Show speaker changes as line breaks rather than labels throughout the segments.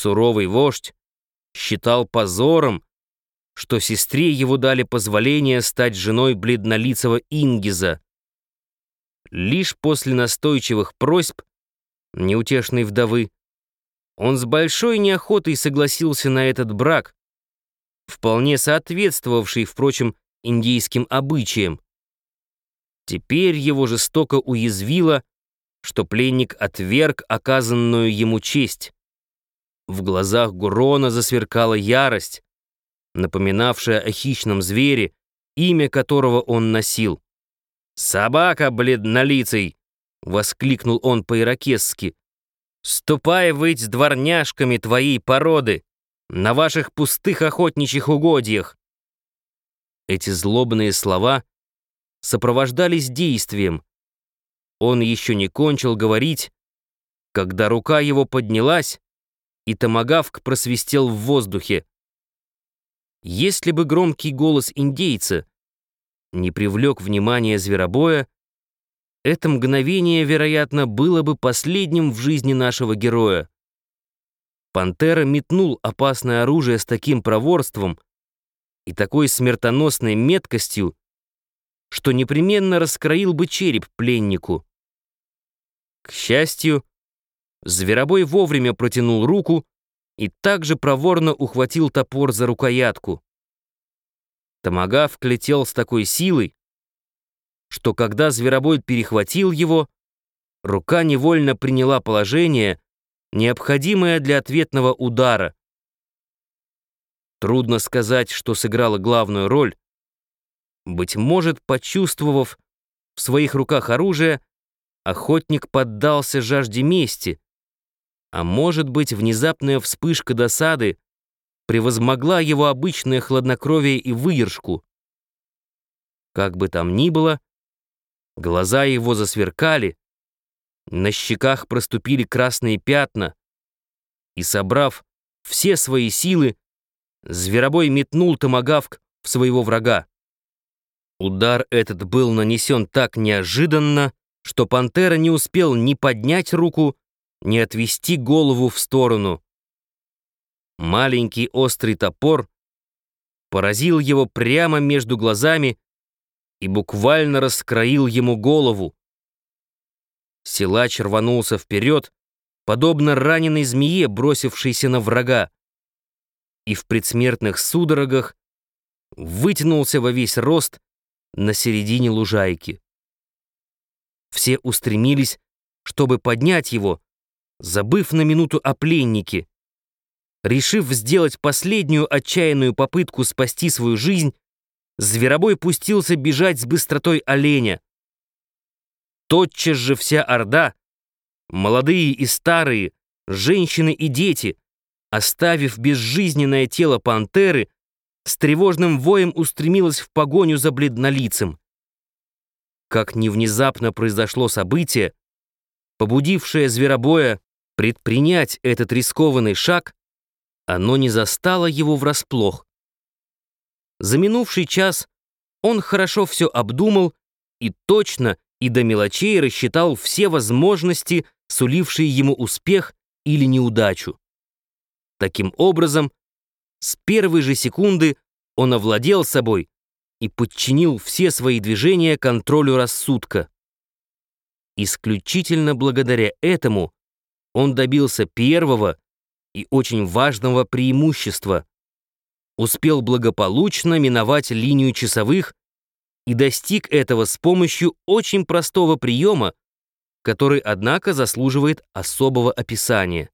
Суровый вождь считал позором, что сестре его дали позволение стать женой бледнолицего Ингиза. Лишь после настойчивых просьб неутешной вдовы он с большой неохотой согласился на этот брак, вполне соответствовавший, впрочем, индийским обычаям. Теперь его жестоко уязвило, что пленник отверг оказанную ему честь. В глазах Гурона засверкала ярость, напоминавшая о хищном звере, имя которого он носил. «Собака бледнолицей!» — воскликнул он по-иракесски. «Ступай выть с дворняжками твоей породы на ваших пустых охотничьих угодьях!» Эти злобные слова сопровождались действием. Он еще не кончил говорить, когда рука его поднялась, и томагавк просвистел в воздухе. Если бы громкий голос индейца не привлек внимание зверобоя, это мгновение, вероятно, было бы последним в жизни нашего героя. Пантера метнул опасное оружие с таким проворством и такой смертоносной меткостью, что непременно раскроил бы череп пленнику. К счастью, зверобой вовремя протянул руку и также проворно ухватил топор за рукоятку. Томагавк летел с такой силой, что когда зверобой перехватил его, рука невольно приняла положение, необходимое для ответного удара. Трудно сказать, что сыграло главную роль. Быть может, почувствовав в своих руках оружие, охотник поддался жажде мести, а может быть, внезапная вспышка досады превозмогла его обычное хладнокровие и выдержку. Как бы там ни было, глаза его засверкали, на щеках проступили красные пятна, и, собрав все свои силы, зверобой метнул томагавк в своего врага. Удар этот был нанесен так неожиданно, что пантера не успел ни поднять руку, ни отвести голову в сторону. Маленький острый топор поразил его прямо между глазами и буквально раскроил ему голову. Силач рванулся вперед, подобно раненой змее, бросившейся на врага, и в предсмертных судорогах вытянулся во весь рост на середине лужайки. Все устремились, чтобы поднять его, забыв на минуту о пленнике. Решив сделать последнюю отчаянную попытку спасти свою жизнь, зверобой пустился бежать с быстротой оленя. Тотчас же вся орда, молодые и старые, женщины и дети, оставив безжизненное тело пантеры, с тревожным воем устремилась в погоню за бледнолицем. Как невнезапно произошло событие, побудившее зверобоя предпринять этот рискованный шаг, оно не застало его врасплох. За минувший час он хорошо все обдумал и точно и до мелочей рассчитал все возможности, сулившие ему успех или неудачу. Таким образом, с первой же секунды он овладел собой и подчинил все свои движения контролю рассудка. Исключительно благодаря этому он добился первого и очень важного преимущества. Успел благополучно миновать линию часовых и достиг этого с помощью очень простого приема, который, однако, заслуживает особого описания.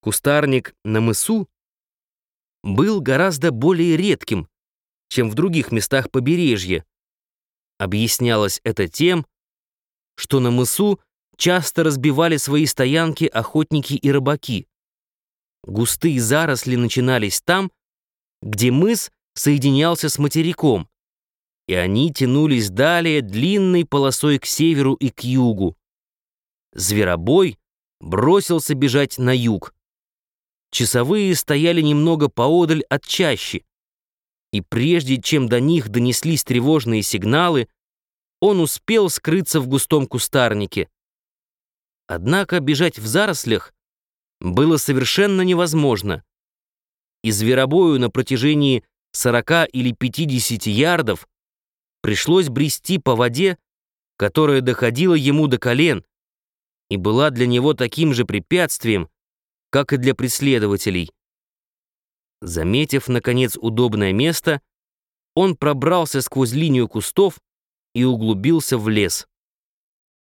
Кустарник на мысу был гораздо более редким, чем в других местах побережья. Объяснялось это тем, что на мысу часто разбивали свои стоянки охотники и рыбаки. Густые заросли начинались там, где мыс соединялся с материком, и они тянулись далее длинной полосой к северу и к югу. Зверобой бросился бежать на юг. Часовые стояли немного поодаль от чащи, и прежде чем до них донеслись тревожные сигналы, он успел скрыться в густом кустарнике. Однако бежать в зарослях было совершенно невозможно. И зверобою на протяжении 40 или 50 ярдов пришлось брести по воде, которая доходила ему до колен и была для него таким же препятствием, как и для преследователей. Заметив, наконец, удобное место, он пробрался сквозь линию кустов и углубился в лес.